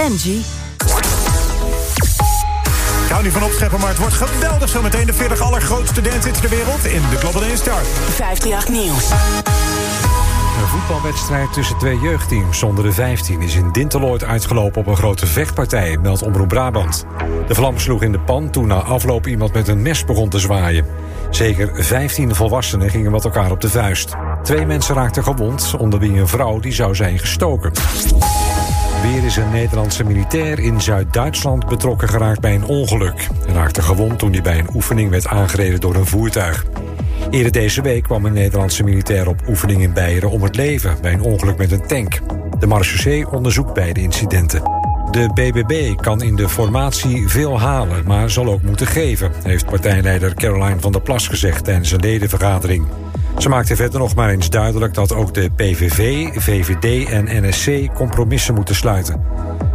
Angie. Ik hou niet van opscheppen, maar het wordt geweldig zo meteen de 40 allergrootste dancehits ter wereld in de Global Dance Chart. 538 Nieuws. Een voetbalwedstrijd tussen twee jeugdteams zonder de 15 is in Dinteloord uitgelopen op een grote vechtpartij, meldt Omroep Brabant. De vlam sloeg in de pan toen na afloop iemand met een mes begon te zwaaien. Zeker 15 volwassenen gingen met elkaar op de vuist. Twee mensen raakten gewond, onder wie een vrouw die zou zijn gestoken. Weer is een Nederlandse militair in Zuid-Duitsland betrokken geraakt bij een ongeluk. Hij raakte gewond toen hij bij een oefening werd aangereden door een voertuig. Eerder deze week kwam een Nederlandse militair op oefening in Beieren om het leven bij een ongeluk met een tank. De marechaussee onderzoekt beide incidenten. De BBB kan in de formatie veel halen, maar zal ook moeten geven, heeft partijleider Caroline van der Plas gezegd tijdens een ledenvergadering. Ze maakte verder nog maar eens duidelijk dat ook de PVV, VVD en NSC compromissen moeten sluiten.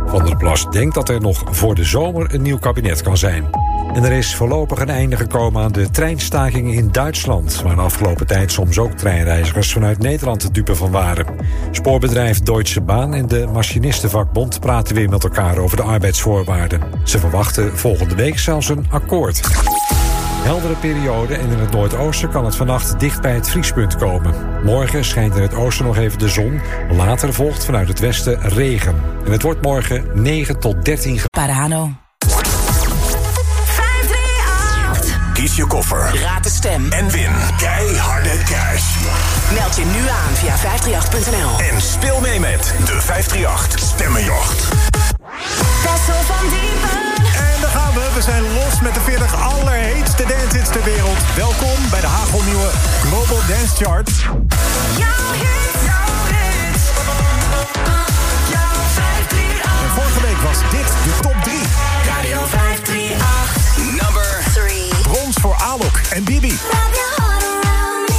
Van der Plas denkt dat er nog voor de zomer een nieuw kabinet kan zijn. En er is voorlopig een einde gekomen aan de treinstakingen in Duitsland... waar de afgelopen tijd soms ook treinreizigers vanuit Nederland de dupe van waren. Spoorbedrijf Deutsche Bahn en de Machinistenvakbond praten weer met elkaar over de arbeidsvoorwaarden. Ze verwachten volgende week zelfs een akkoord. Heldere periode en in het noordoosten kan het vannacht dicht bij het vriespunt komen. Morgen schijnt in het oosten nog even de zon. Later volgt vanuit het westen regen. En het wordt morgen 9 tot 13 graden. Parano. Kies je koffer. Raad de stem. En win keiharde cash. Meld je nu aan via 538.nl. En speel mee met de 538 Stemmenjacht. Bessel van Diepen. En daar gaan we. We zijn los met de 40 allerheetste dancehits ter wereld. Welkom bij de hagelnieuwe Global Dance Chart. Jouw hit, jouw hit. Jouw 538. En vorige week was dit de top 3. Voor Alok en Bibi. Wrap your heart around me.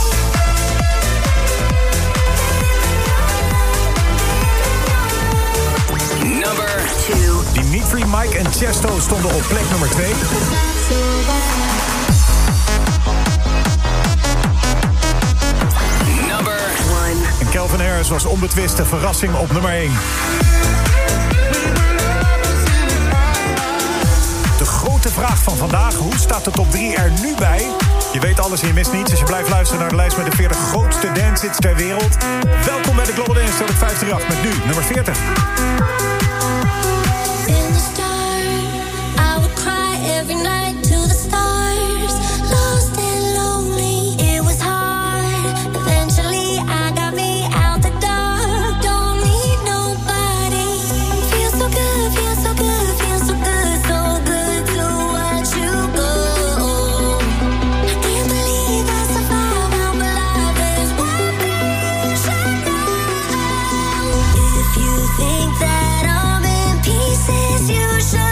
Number 2. Dimitri, Mike en Chesto stonden op plek nummer 2. Number 1. En Calvin Harris was onbetwiste verrassing op nummer 1. Vraag van vandaag, hoe staat de top 3 er nu bij? Je weet alles en je mist niets, dus je blijft luisteren naar de lijst met de 40 grootste dancehits ter wereld. Welkom bij de Global Dance Chart 538 met nu nummer 40. You think that I'm in pieces, you should.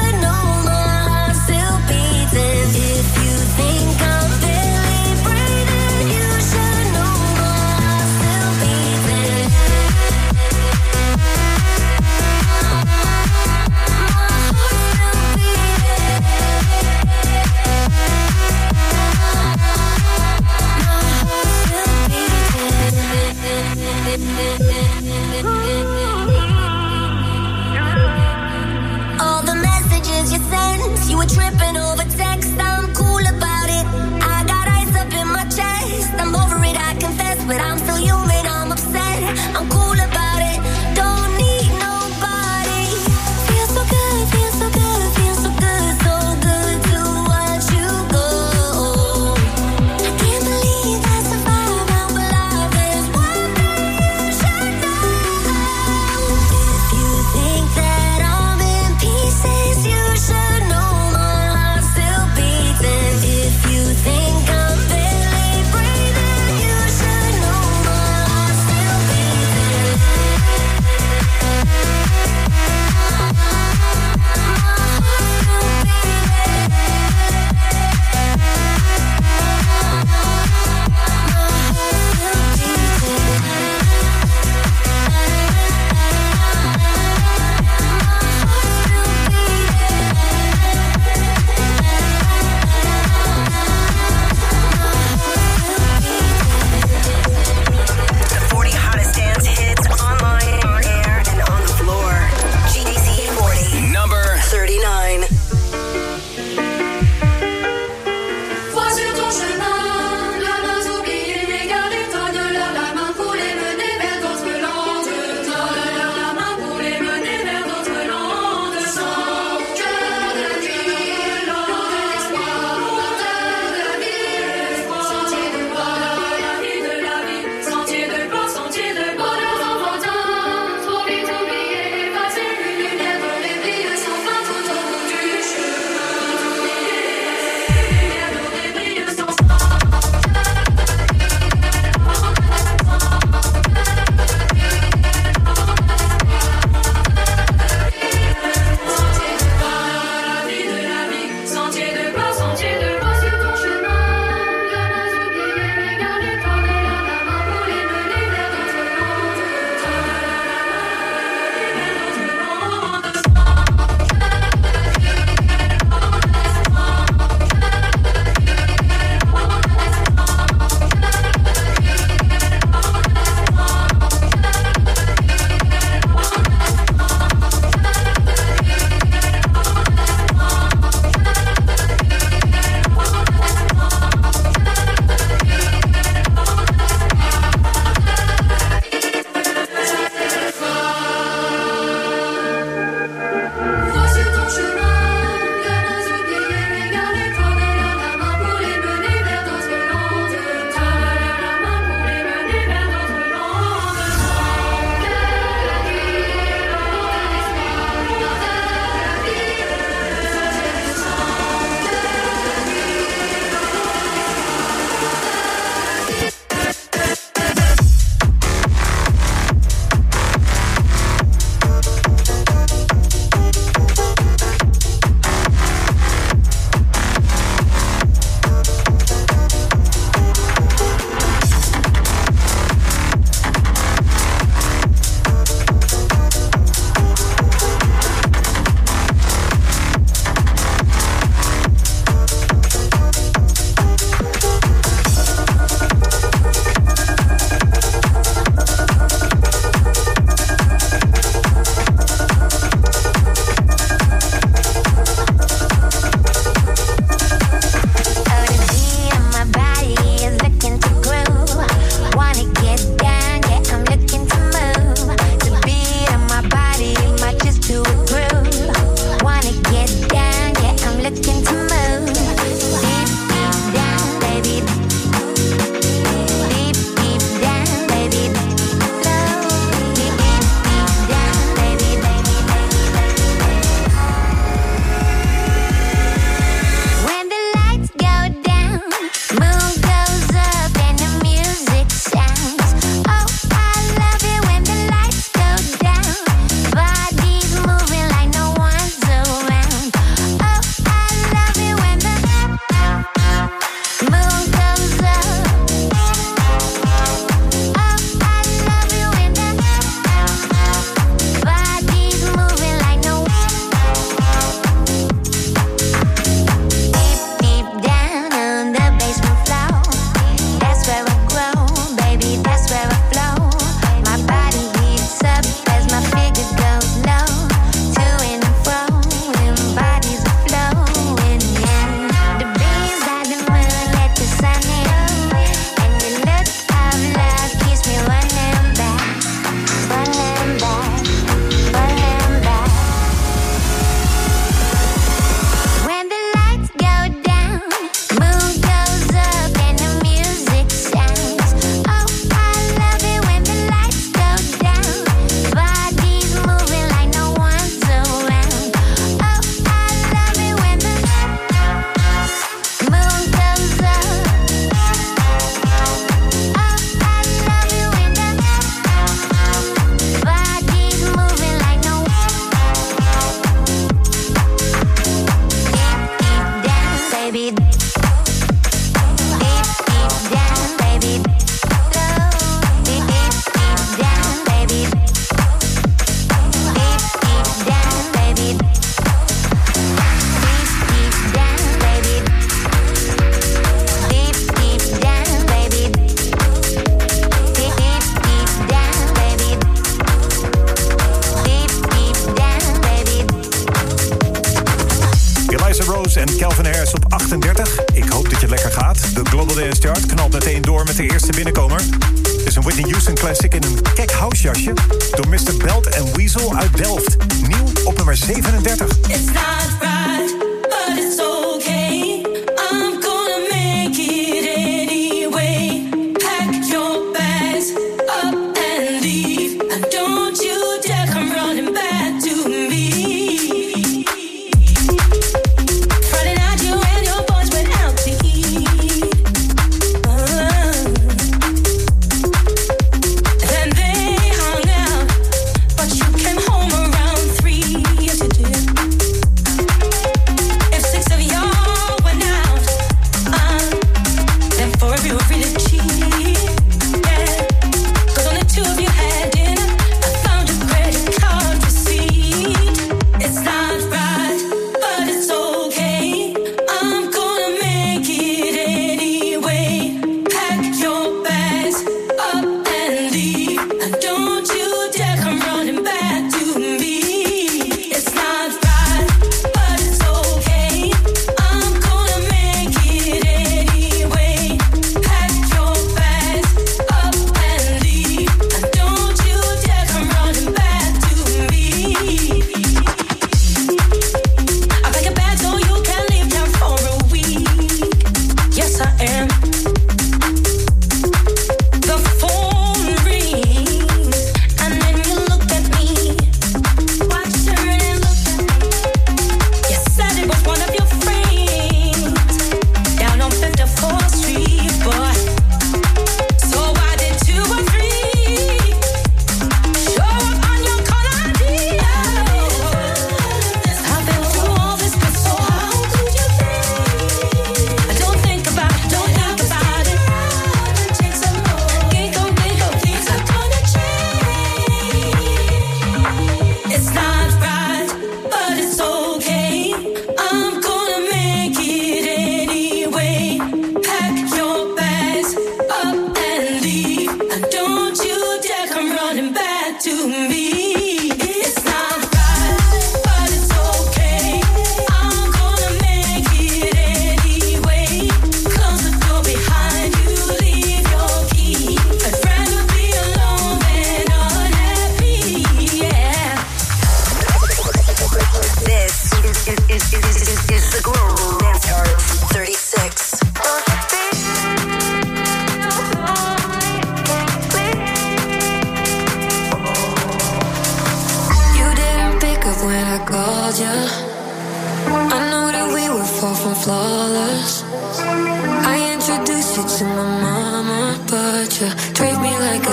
door Mr. Belt Weasel uit Delft. Nieuw op nummer 37.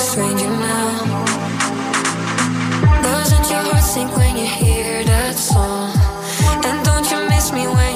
stranger now. Doesn't your heart sink when you hear that song? And don't you miss me when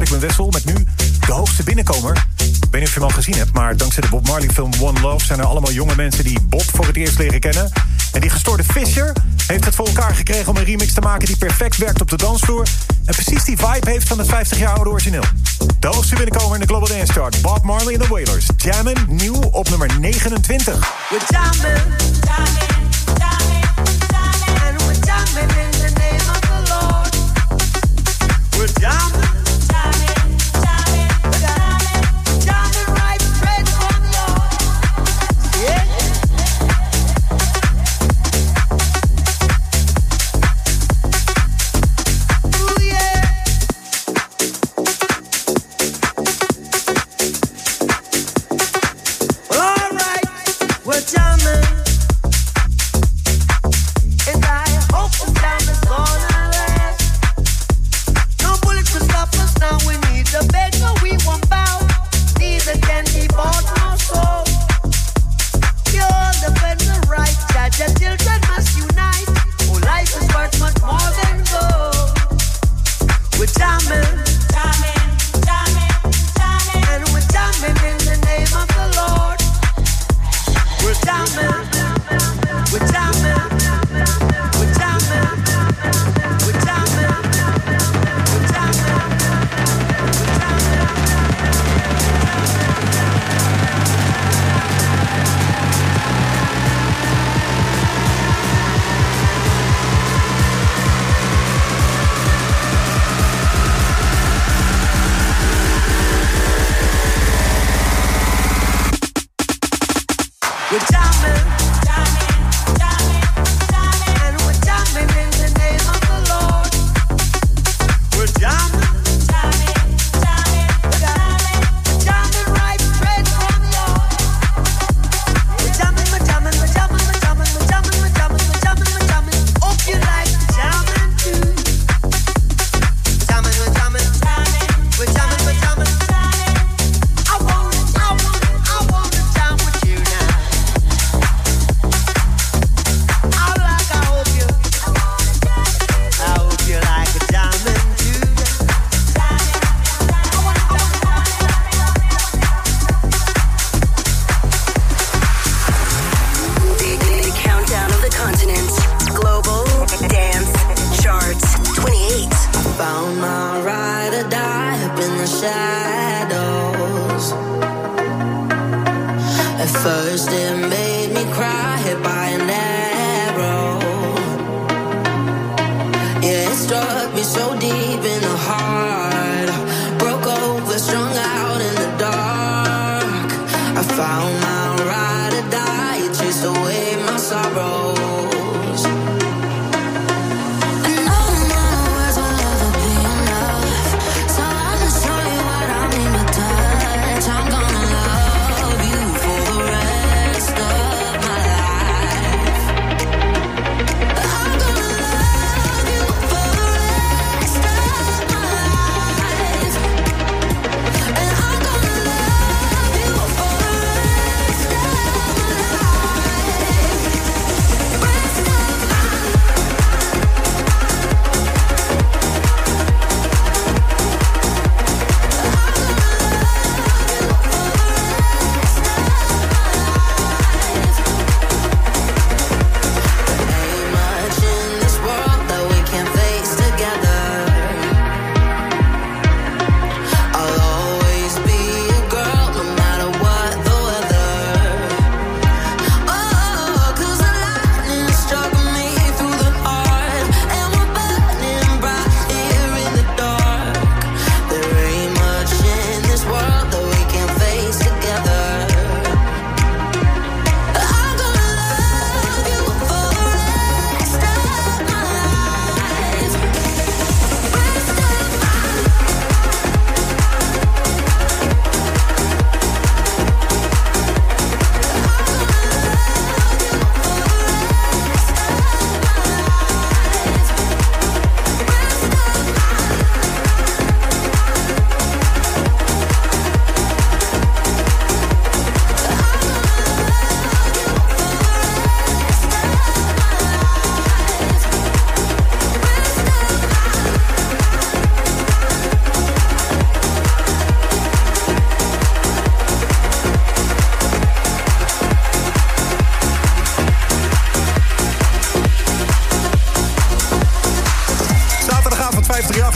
Ik ben Wessel met nu de hoogste binnenkomer. Ik weet niet of je hem al gezien hebt, maar dankzij de Bob Marley film One Love... zijn er allemaal jonge mensen die Bob voor het eerst leren kennen. En die gestoorde Fisher heeft het voor elkaar gekregen om een remix te maken... die perfect werkt op de dansvloer... en precies die vibe heeft van het 50 jaar oude origineel. De hoogste binnenkomer in de Global Dance Chart, Bob Marley en de Wailers. Jammin, nieuw op nummer 29. In the name of the Lord.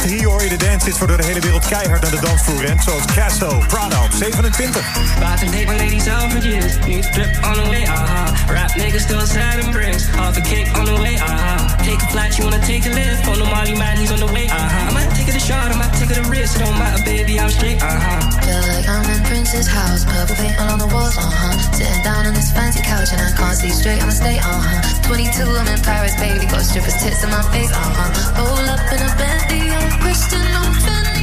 Hier hoor je de dance is waardoor de hele wereld keihard naar de dansvloer rent. Zoals Casso, Prada op 27. Buy some paper ladies out for years. New strip on the way, aha. Rap niggas still sad and bricks. off a cake on the way, aha. Take a flight, you wanna take a lift. On the Molly Madden's on the way, aha. I might take it a shot, I might take it a risk. It don't matter, baby, I'm straight, aha. Feel like I'm in Prince's house. Purple paint all on the walls, uh-huh. Sitting down on this fancy couch and I can't see straight, I'ma stay, uh-huh. 22, I'm in Paris, baby. Got strippers' tits in my face, uh-huh. Roll up in a Bentley, I'm rich still open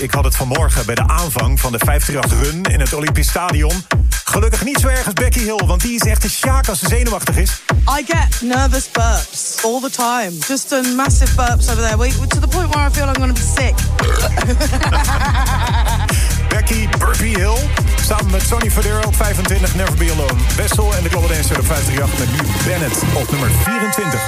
Ik had het vanmorgen bij de aanvang van de 538 run in het Olympisch Stadion. Gelukkig niet zo erg als Becky Hill, want die is echt een sjaak als ze zenuwachtig is. I get nervous burps all the time. Just a massive burps over there. To the point where I feel I'm going to be sick. Becky Burpee Hill. Samen met Sonny Verdeur op 25, Never Be Alone. Wessel en de Global Dancer op 538 met nu Bennett op nummer 24.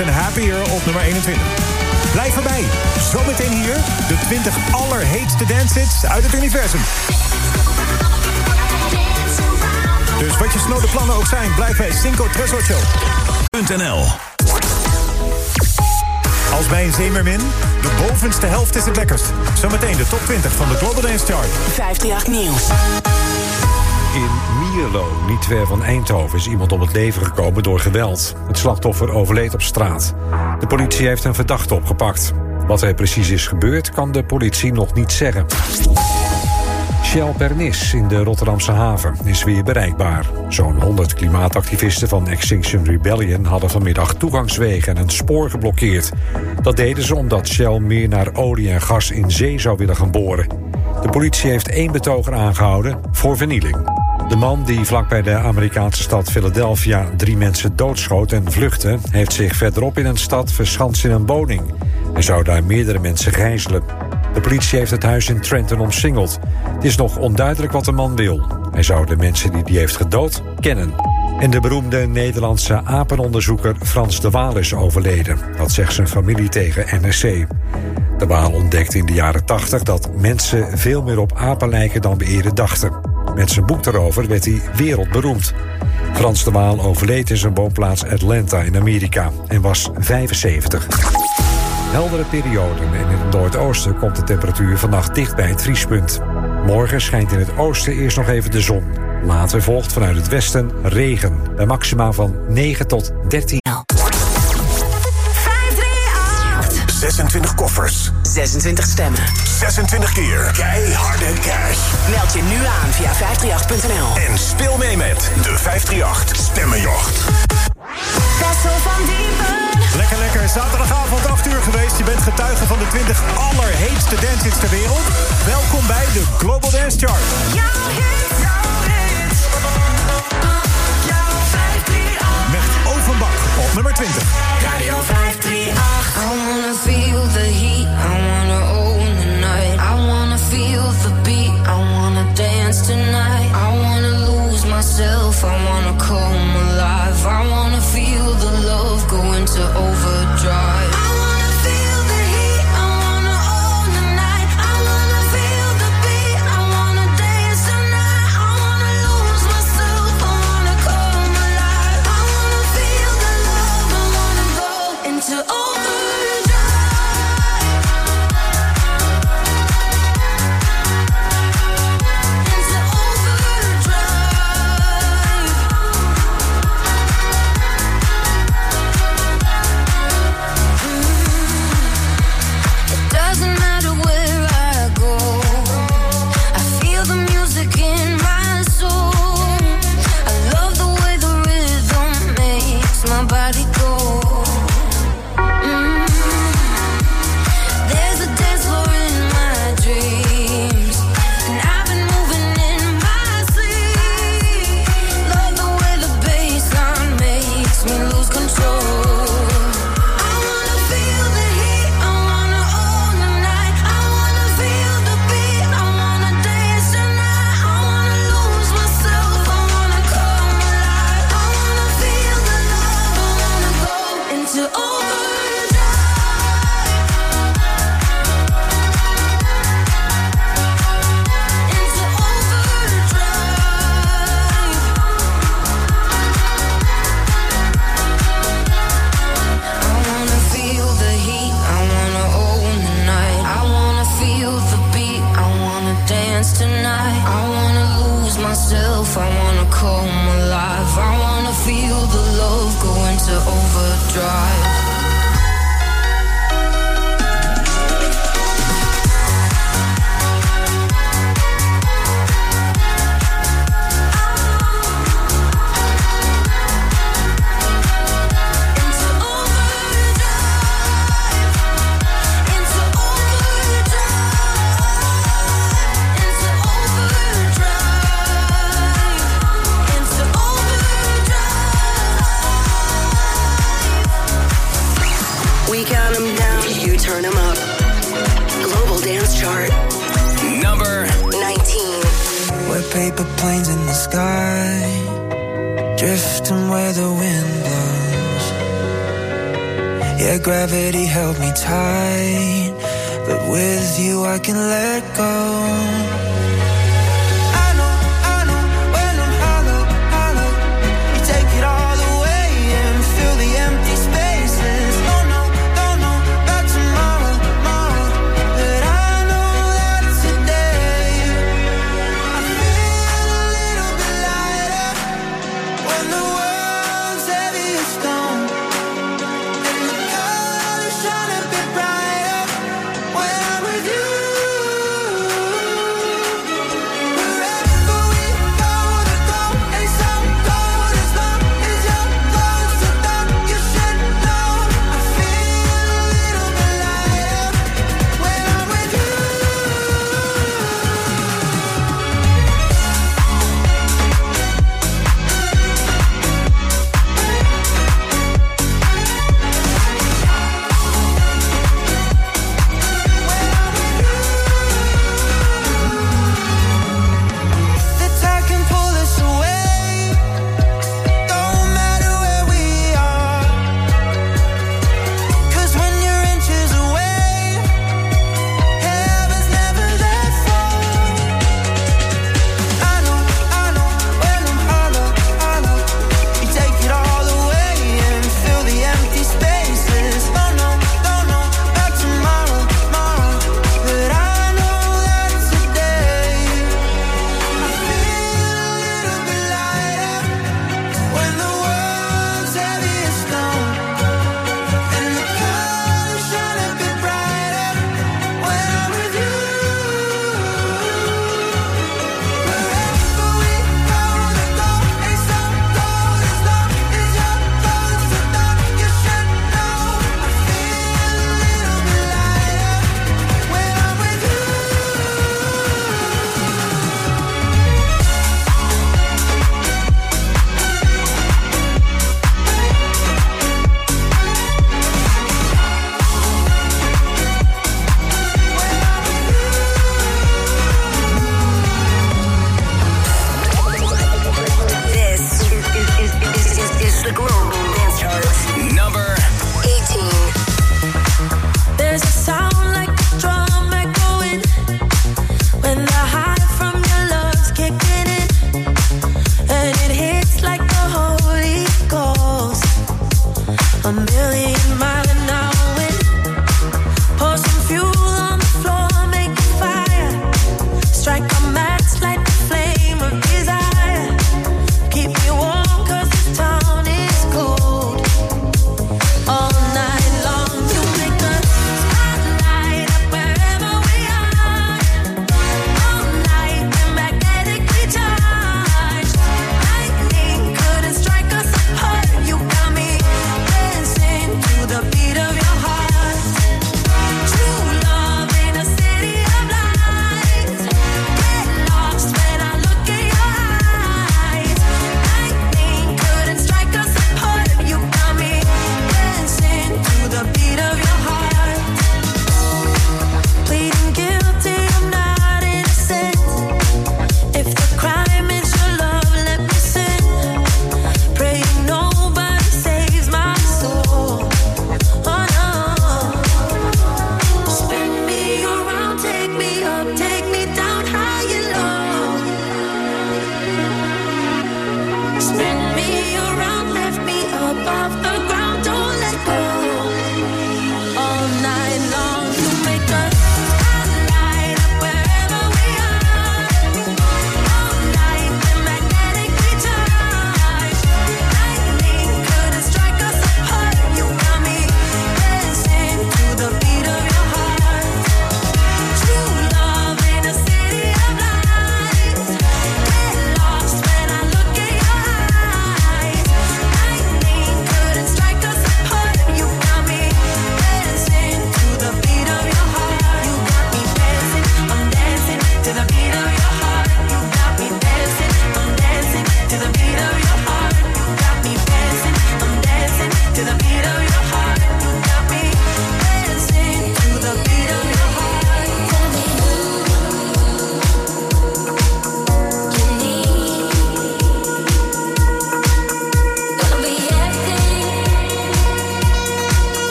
En Happier op nummer 21. Blijf erbij. Zometeen hier de 20 allerheetste dancehits uit het universum. Dus wat je snode plannen ook zijn, blijf bij Cinco Tres .nl Als bij een zeemermin, de bovenste helft is het lekkerst. Zometeen de top 20 van de Global Dance Chart. 538 Nieuws. In Mierlo, niet ver van Eindhoven, is iemand om het leven gekomen door geweld. Het slachtoffer overleed op straat. De politie heeft een verdachte opgepakt. Wat er precies is gebeurd, kan de politie nog niet zeggen. Shell Pernis in de Rotterdamse haven is weer bereikbaar. Zo'n 100 klimaatactivisten van Extinction Rebellion hadden vanmiddag toegangswegen en een spoor geblokkeerd. Dat deden ze omdat Shell meer naar olie en gas in zee zou willen gaan boren. De politie heeft één betoger aangehouden voor vernieling. De man die vlakbij de Amerikaanse stad Philadelphia drie mensen doodschoot en vluchtte, heeft zich verderop in een stad verschanst in een woning. Hij zou daar meerdere mensen gijzelen. De politie heeft het huis in Trenton omsingeld. Het is nog onduidelijk wat de man wil. Hij zou de mensen die hij heeft gedood kennen. En de beroemde Nederlandse apenonderzoeker Frans de Waal is overleden. Dat zegt zijn familie tegen NRC. De Waal ontdekte in de jaren 80 dat mensen veel meer op apen lijken dan we eerder dachten. Met zijn boek daarover werd hij wereldberoemd. Frans de Waal overleed in zijn woonplaats Atlanta in Amerika en was 75. Heldere perioden en in het noordoosten komt de temperatuur vannacht dicht bij het vriespunt. Morgen schijnt in het oosten eerst nog even de zon. Later volgt vanuit het westen regen, bij maxima van 9 tot 13. 26 koffers. 26 stemmen. 26 keer keiharde cash. Meld je nu aan via 538.nl. En speel mee met de 538 Stemmenjacht. Bessel van Diepen. Lekker, lekker. Zaterdagavond 8 uur geweest. Je bent getuige van de 20 allerheetste dancehits ter wereld. Welkom bij de Global Dance Chart. Jouw hit, Nummer 20. Radio 538. I wanna feel the heat, I wanna own the night. I wanna feel the beat, I wanna dance tonight. I wanna lose myself, I wanna come alive. I wanna feel the love going to overdrive.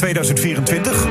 2024.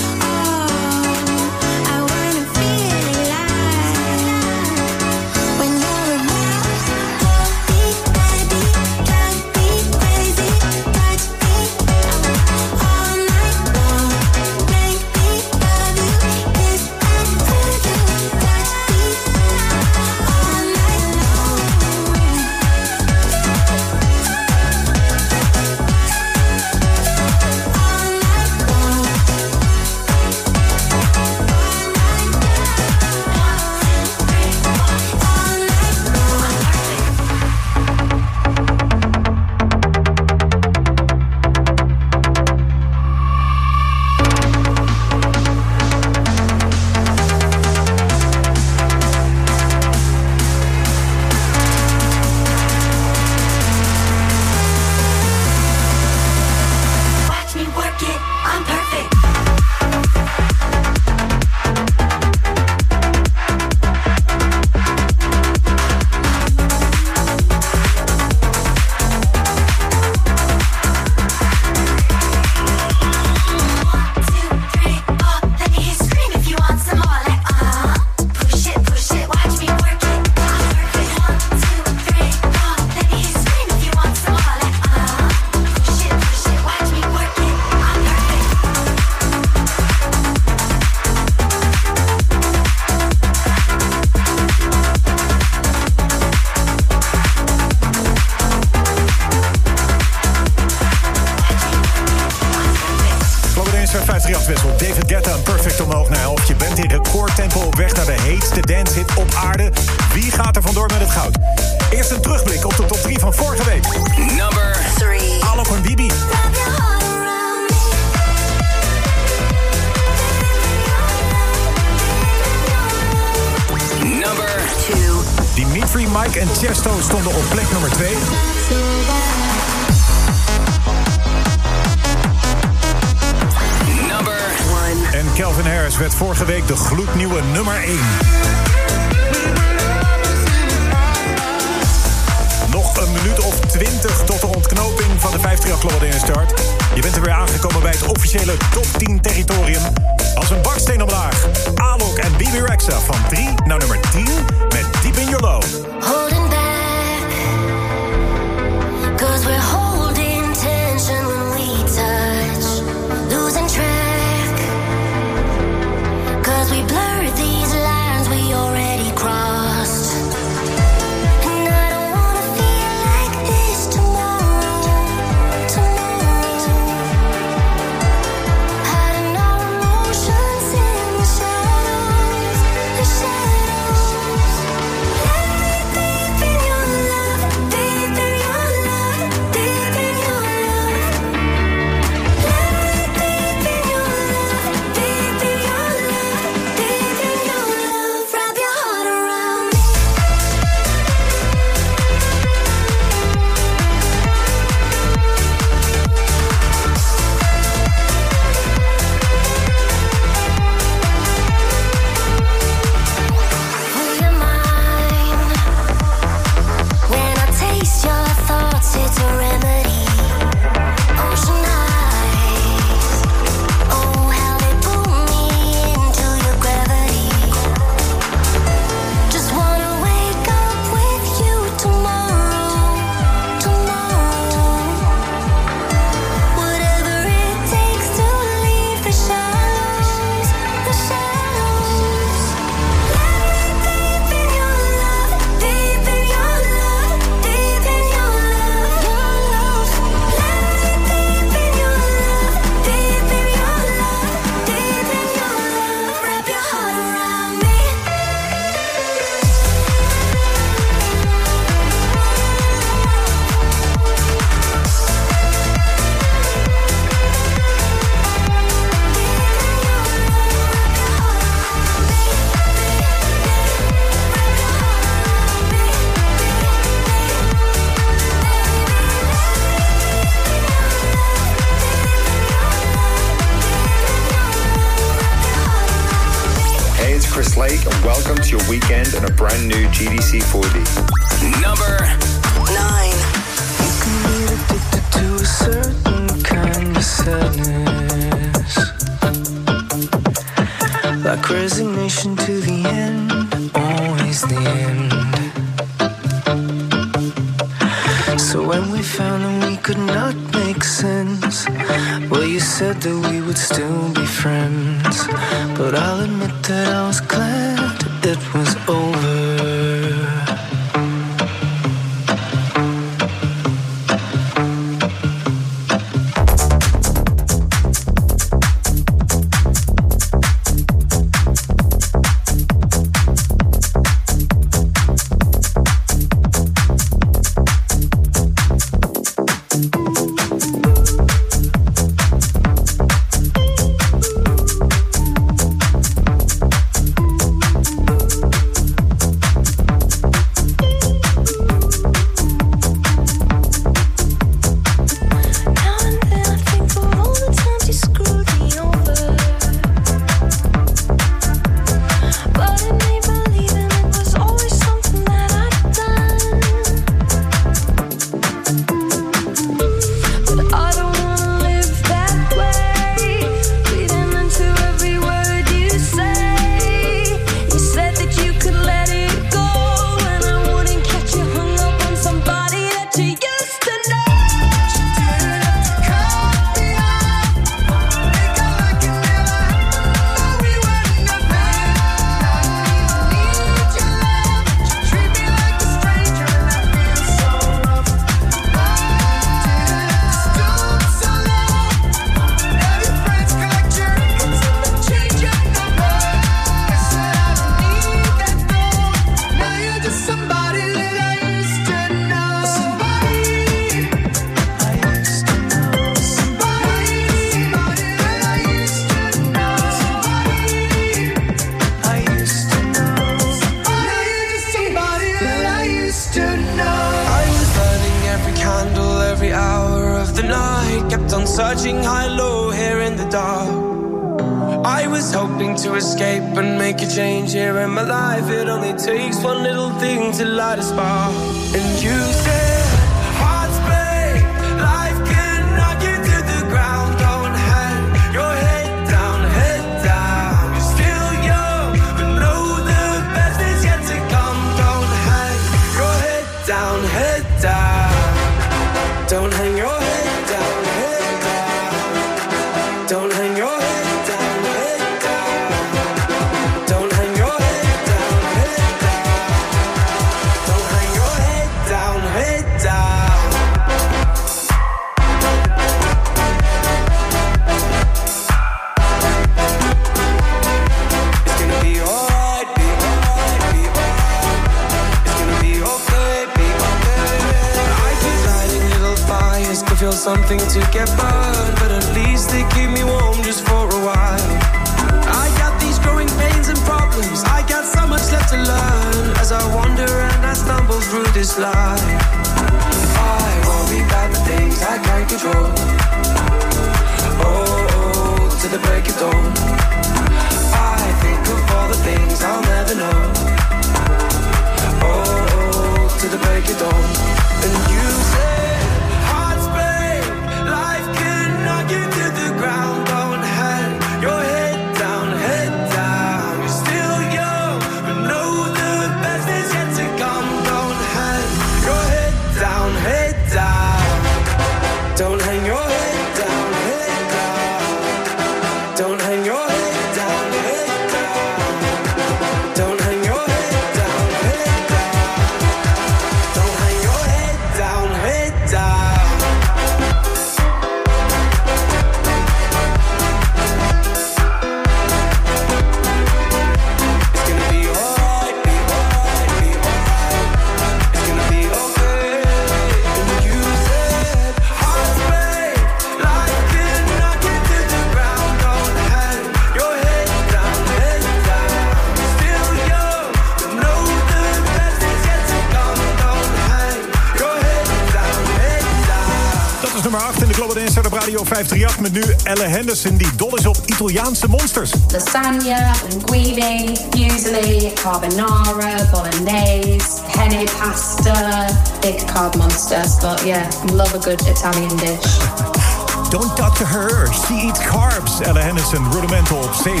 538 met nu Elle Henderson die dol is op Italiaanse monsters. Lasagna, linguine, fusilli, carbonara, bolognese, penne pasta, big carb monsters. But yeah, love a good Italian dish. Don't talk to her, she eats carbs. Ella Henderson, Rudimental op 7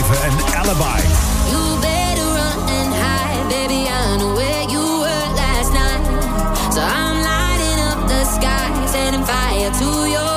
Alibi. You better run and hide, baby, I know where you were last night. So I'm lighting up the sky, setting fire to your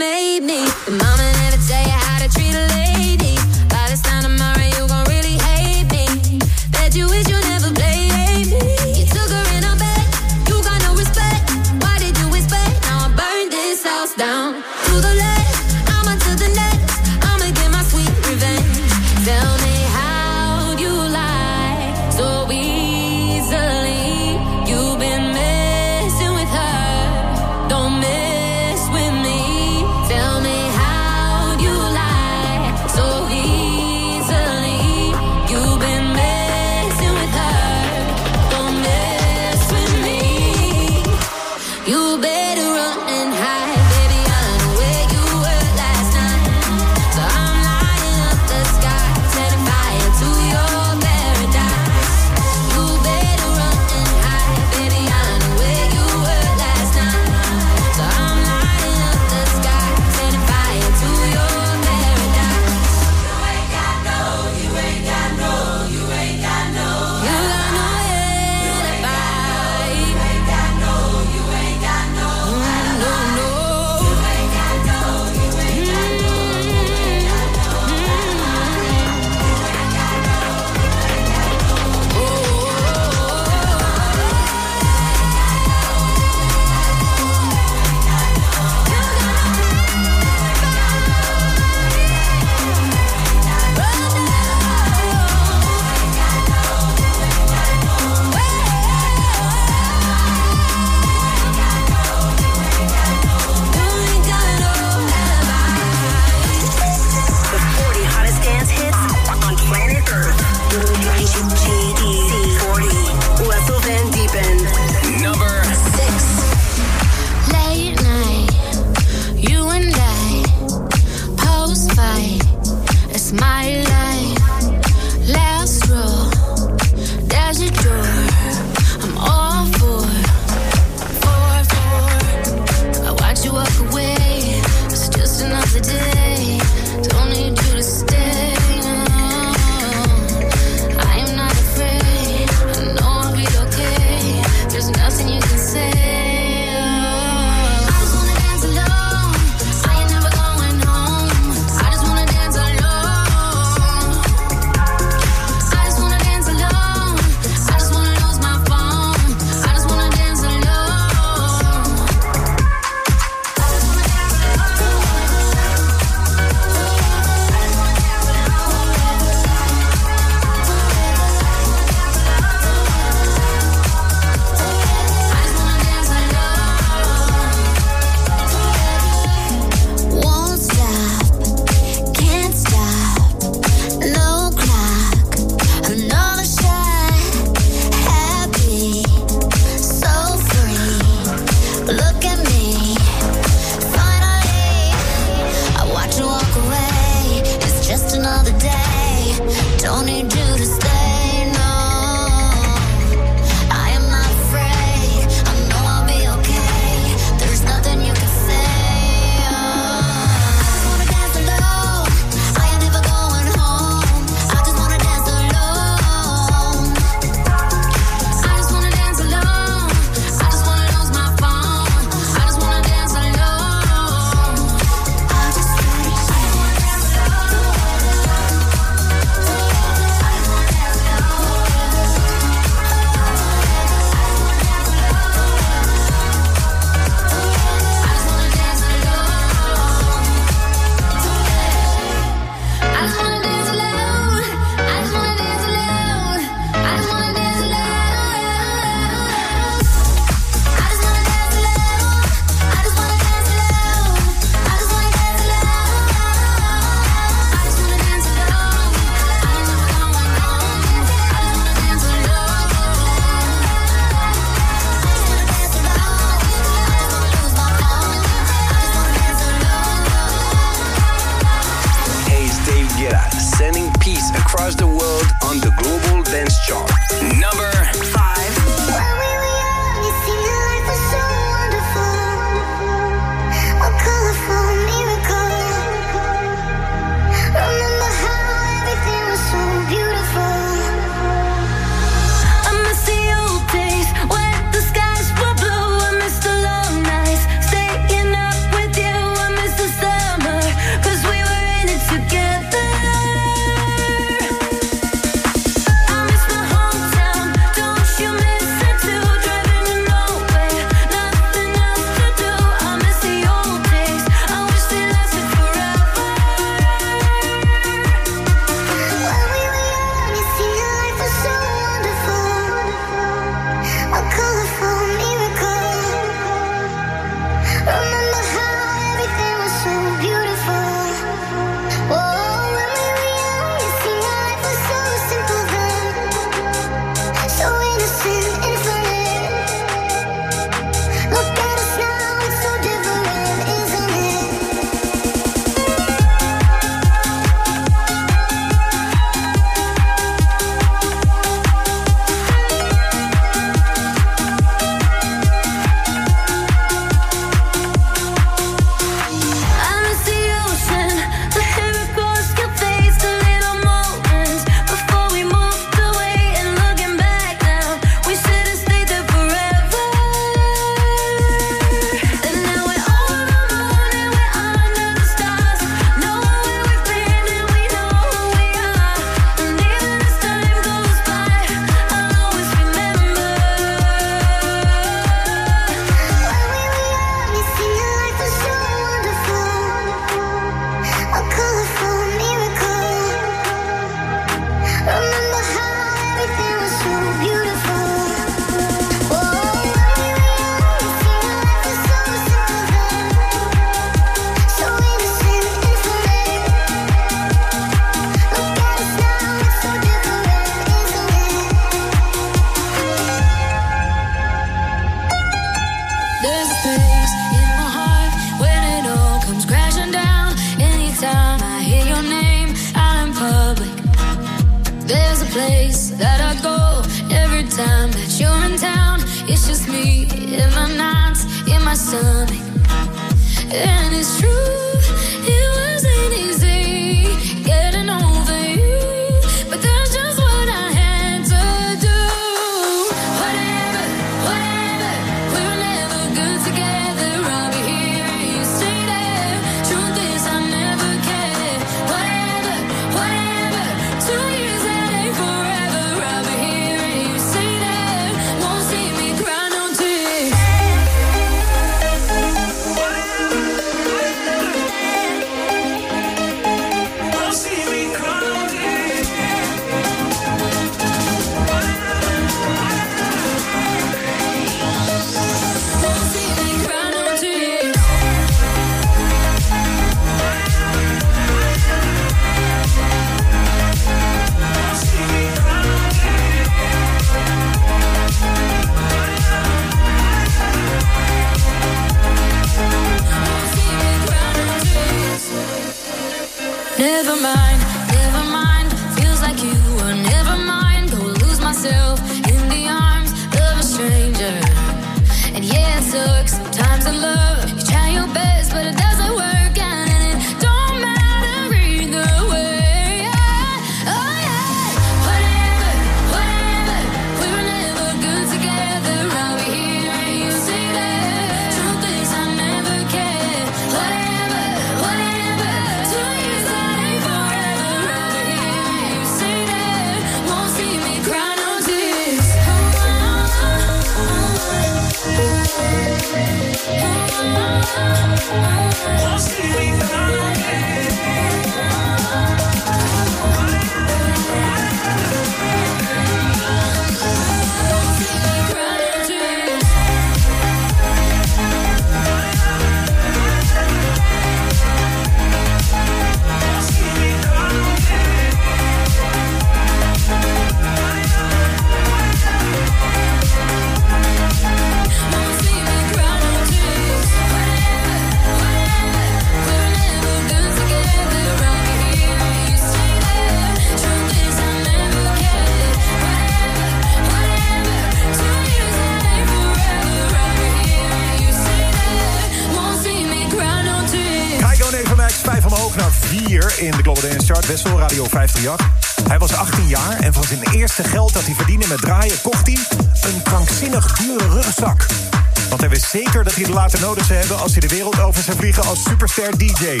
later nodig hebben... als hij de wereld over zou vliegen als superster DJ.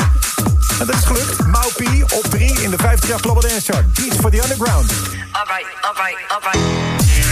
En dat is gelukt. Maupi op 3 in de 538 Global Dance Chart. Beats for the Underground. Alright, alright, alright.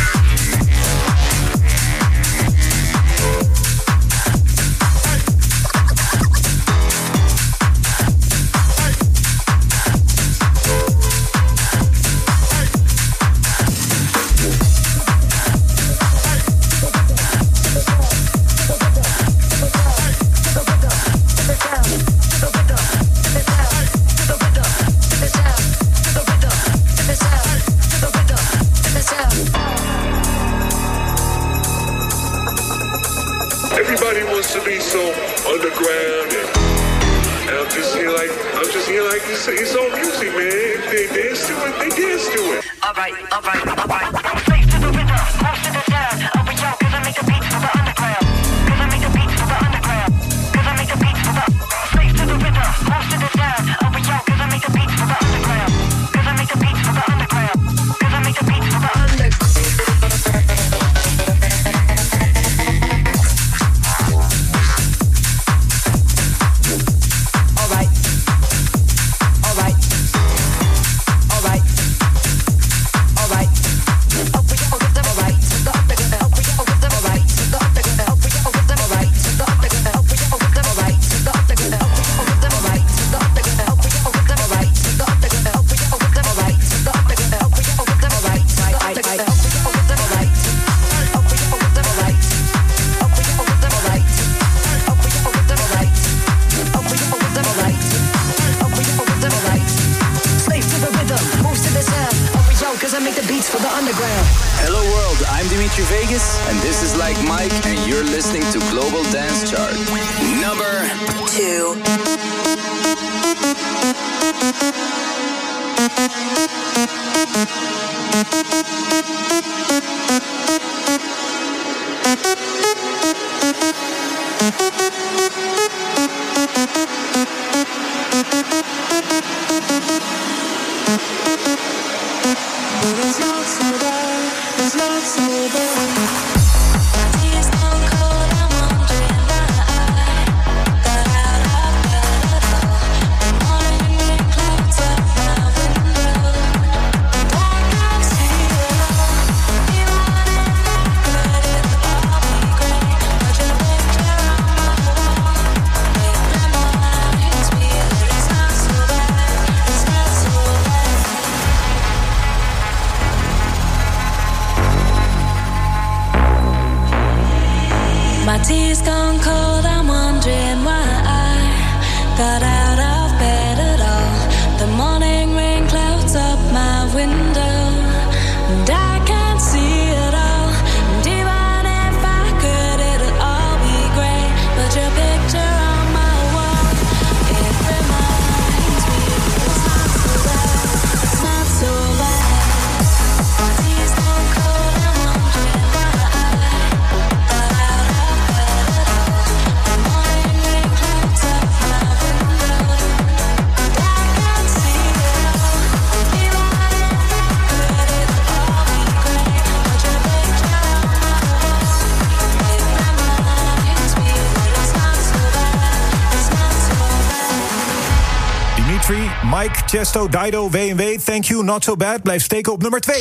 Mike, Chesto, Dido, WW, Thank You, Not So Bad... blijft steken op nummer 2.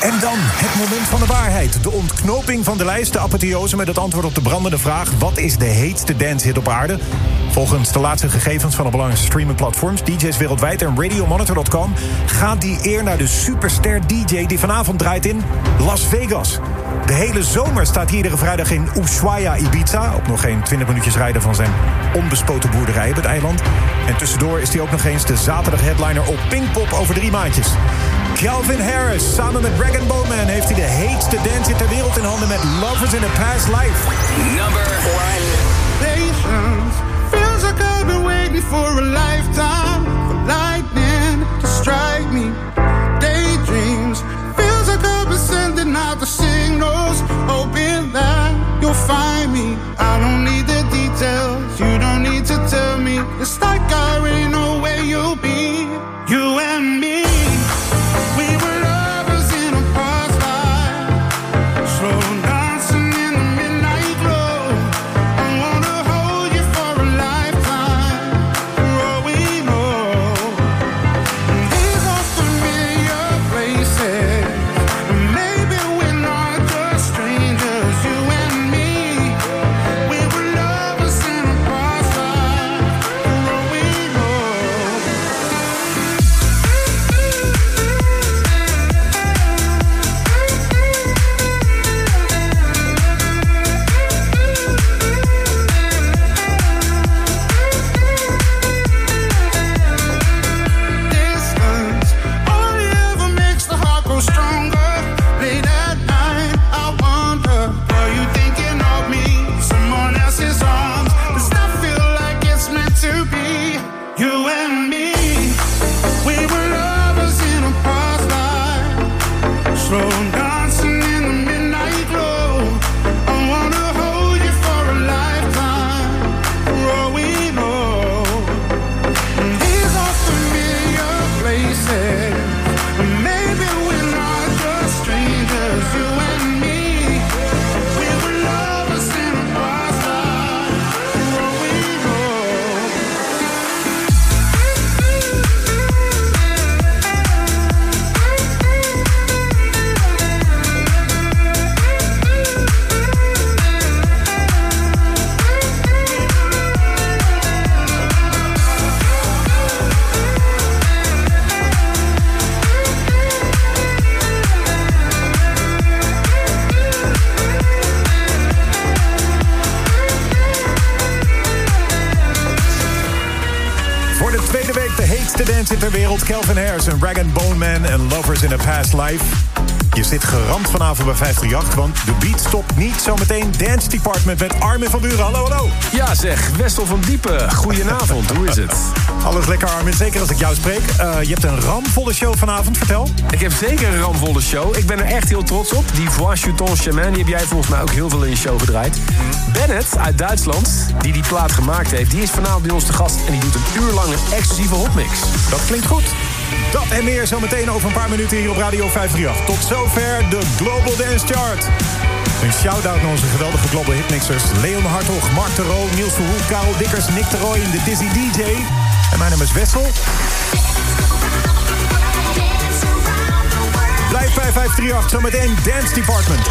En dan het moment van de waarheid. De ontknoping van de lijst, de apotheose met het antwoord op de brandende vraag... wat is de heetste dancehit op aarde? Volgens de laatste gegevens van de belangrijkste streamingplatforms... DJ's wereldwijd en RadioMonitor.com... gaat die eer naar de superster DJ die vanavond draait in Las Vegas. De hele zomer staat iedere vrijdag in Ushuaia, Ibiza... op nog geen 20 minuutjes rijden van zijn onbespoten boerderij op het eiland. En tussendoor is hij ook nog eens de zaterdag headliner op Pinkpop over drie maandjes. Calvin Harris, samen met Dragon Bowman... heeft hij de heetste dance ter wereld in handen met Lovers in a Past Life. Number in a Past Life. Je zit geramd vanavond bij 538, want de beat stopt niet. Zometeen Dance Department met Armin van Buren. Hallo, hallo. Ja zeg, Wessel van Diepen, goedenavond, hoe is het? Alles lekker Armin, zeker als ik jou spreek. Eh, je hebt een ramvolle show vanavond, vertel. Ik heb zeker een ramvolle show. Ik ben er echt heel trots op. Die Voix Chuton Chemin, die heb jij volgens mij ook heel veel in je show gedraaid. Bennett uit Duitsland, die die plaat gemaakt heeft... die is vanavond bij ons te gast en die doet een uur lang een exclusieve hotmix. Dat klinkt goed. Dat en meer zometeen over een paar minuten hier op Radio 538. Tot zover de Global Dance Chart. Een shout-out naar onze geweldige Global Hitmixers. Leon Hartog, Mark de Roo, Niels Verhoek, Karel Dikkers, Nick de en de Dizzy DJ. En mijn naam is Wessel. Blijf bij 538, zometeen Dance Department.